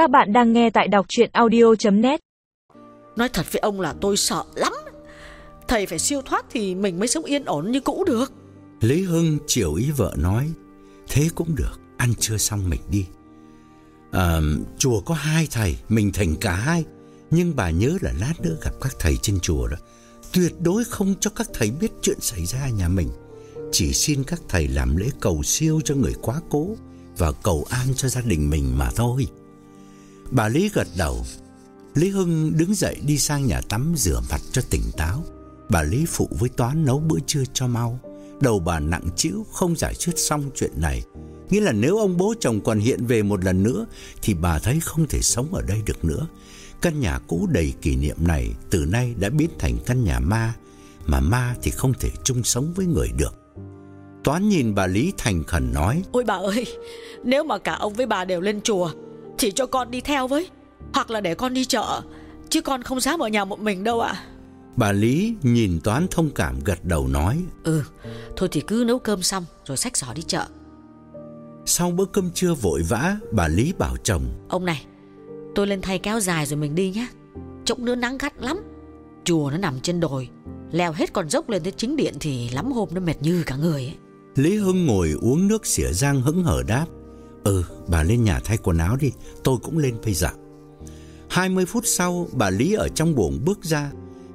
Các bạn đang nghe tại đọc chuyện audio.net Nói thật với ông là tôi sợ lắm. Thầy phải siêu thoát thì mình mới sống yên ổn như cũ được. Lý Hưng chiều ý vợ nói Thế cũng được Ăn trưa xong mình đi. À, Chùa có hai thầy Mình thành cả hai. Nhưng bà nhớ là lát nữa gặp các thầy trên chùa đó. Tuyệt đối không cho các thầy biết chuyện xảy ra nhà mình. Chỉ xin các thầy làm lễ cầu siêu cho người quá cố Và cầu an cho gia đình mình mà thôi Bà Lý gật đầu. Lý Hưng đứng dậy đi sang nhà tắm rửa mặt cho tỉnh táo. Bà Lý phụ với Toán nấu bữa trưa cho mau. Đầu bà nặng chịu không giải quyết xong chuyện này. Nghĩa là nếu ông bố chồng còn hiện về một lần nữa, Thì bà thấy không thể sống ở đây được nữa. Căn nhà cũ đầy kỷ niệm này Từ nay đã biến thành căn nhà ma, Mà ma thì không thể chung sống với người được. Toán nhìn bà Lý thành khẩn nói, Ôi bà ơi, Nếu mà cả ông với bà đều lên chùa thì cho con đi theo với Hoặc là để con đi chợ Chứ con không dám ở nhà một mình đâu ạ. Bà Lý nhìn Toán thông cảm gật đầu nói Ừ Thôi thì cứ nấu cơm xong Rồi xách giỏ đi chợ. Sau bữa cơm trưa vội vã Bà Lý bảo chồng Ông này Tôi lên thay kéo dài rồi mình đi nhé. Chốc nữa nắng gắt lắm Chùa nó nằm trên đồi Leo hết con dốc lên tới chính điện Thì lắm hôm nó mệt như cả người ấy. Lý Hưng ngồi uống nước xỉa răng hững hở đáp Ừ bà lên nhà thay quần áo đi, Tôi cũng lên bây giờ. 20 phút sau, bà Lý ở trong buồng bước ra.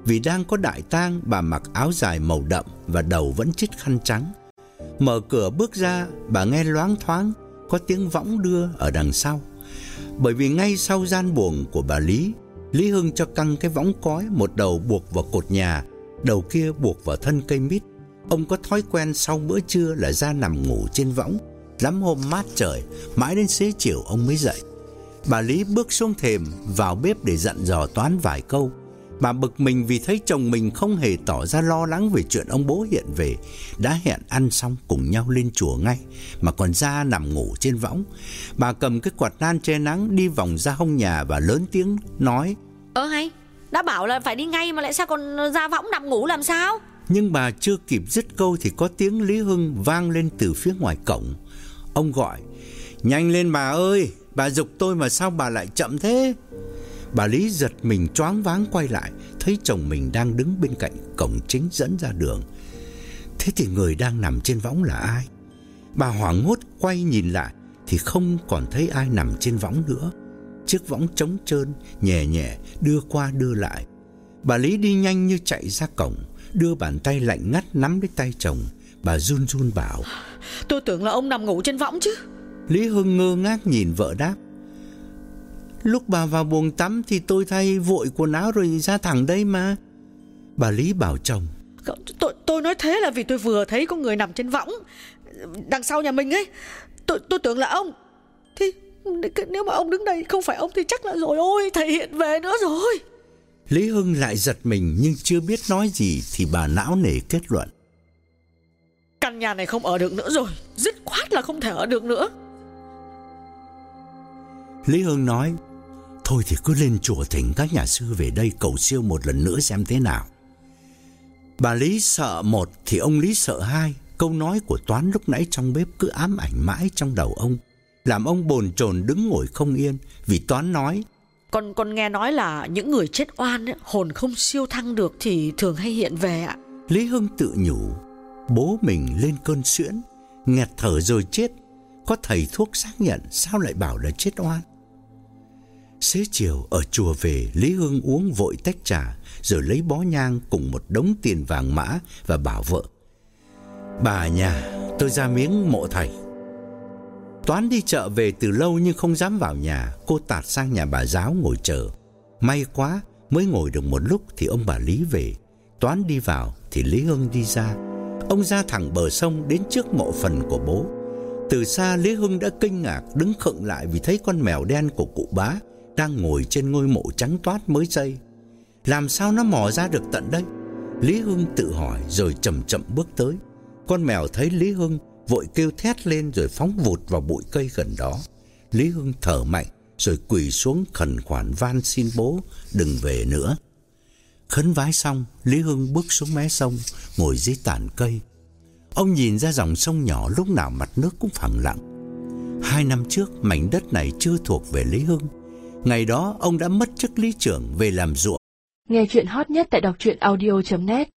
Vì đang có đại tang, Bà mặc áo dài màu đậm Và đầu vẫn chít khăn trắng. Mở cửa bước ra, Bà nghe loáng thoáng, Có tiếng võng đưa ở đằng sau. Bởi vì ngay sau gian buồng của bà Lý Lý Hưng cho căng cái võng cói, Một đầu buộc vào cột nhà, Đầu kia buộc vào thân cây mít. Ông có thói quen sau bữa trưa là ra nằm ngủ trên võng. Lắm hôm mát trời, Mãi đến xế chiều ông mới dậy. Bà Lý bước xuống thềm Vào bếp để dặn dò Toán vài câu. Bà bực mình vì thấy chồng mình không hề tỏ ra lo lắng về chuyện ông bố hiện về. Đã hẹn ăn xong cùng nhau lên chùa ngay, Mà còn ra nằm ngủ trên võng. Bà cầm cái quạt nan che nắng đi vòng ra hông nhà và lớn tiếng nói, Ơ hay, Đã bảo là phải đi ngay mà lại sao còn ra võng nằm ngủ làm sao? Nhưng bà chưa kịp dứt câu thì có tiếng Lý Hưng vang lên từ phía ngoài cổng. Ông gọi, Nhanh lên bà ơi, Bà dục tôi mà sao bà lại chậm thế? Bà Lý giật mình choáng váng quay lại, Thấy chồng mình đang đứng bên cạnh cổng chính dẫn ra đường. Thế thì người đang nằm trên võng là ai? Bà hoảng hốt quay nhìn lại Thì không còn thấy ai nằm trên võng nữa. Chiếc võng trống trơn, Nhẹ nhẹ, đưa qua đưa lại. Bà Lý đi nhanh như chạy ra cổng Đưa bàn tay lạnh ngắt nắm lấy tay chồng. Bà run run bảo Tôi tưởng là ông nằm ngủ trên võng chứ. Lý Hưng ngơ ngác nhìn vợ đáp Lúc bà vào buồng tắm thì tôi thay vội quần áo rồi ra thẳng đây mà. Bà Lý bảo chồng Tôi, tôi nói thế là vì tôi vừa thấy có người nằm trên võng Đằng sau nhà mình ấy. Tôi, tôi tưởng là ông. Thì nếu mà ông đứng đây không phải ông thì chắc là rồi ôi Thầy hiện về nữa rồi Lý Hưng lại giật mình nhưng chưa biết nói gì Thì bà não nề kết luận. Căn nhà này không ở được nữa rồi Dứt khoát là không thể ở được nữa. Lý Hưng nói Thôi thì cứ lên chùa thỉnh các nhà sư về đây cầu siêu một lần nữa xem thế nào. Bà Lý sợ một thì ông Lý sợ hai Câu nói của Toán lúc nãy trong bếp cứ ám ảnh mãi trong đầu ông Làm ông bồn chồn đứng ngồi không yên Vì Toán nói con con nghe nói là những người chết oan ấy, hồn không siêu thăng được thì thường hay hiện về ạ. Lý Hưng tự nhủ Bố mình lên cơn suyễn Nghẹt thở rồi chết. Có thầy thuốc xác nhận Sao lại bảo là chết oan? Xế chiều ở chùa về Lý Hưng uống vội tách trà Rồi lấy bó nhang cùng một đống tiền vàng mã Và bảo vợ Bà nhà tôi ra miếng mộ thầy. Toán đi chợ về từ lâu nhưng không dám vào nhà Cô tạt sang nhà bà giáo ngồi chờ May quá, mới ngồi được một lúc thì ông bà Lý về Toán đi vào thì Lý Hưng đi ra Ông ra thẳng bờ sông đến trước mộ phần của bố Từ xa Lý Hưng đã kinh ngạc đứng khựng lại vì thấy con mèo đen của cụ bá đang ngồi trên ngôi mộ trắng toát mới xây. Làm sao nó mò ra được tận đây? Lý Hưng tự hỏi rồi chậm chậm bước tới. Con mèo thấy Lý Hưng vội kêu thét lên rồi phóng vụt vào bụi cây gần đó. Lý Hưng thở mạnh rồi quỳ xuống khẩn khoản van xin bố đừng về nữa. Khấn vái xong, Lý Hưng bước xuống mé sông, ngồi dưới tàn cây. Ông nhìn ra dòng sông nhỏ lúc nào mặt nước cũng phẳng lặng. Hai năm trước, mảnh đất này chưa thuộc về Lý Hưng, Ngày đó ông đã mất chức lý trưởng về làm ruộng. Nghe chuyện hot nhất tại đọc truyện audio.net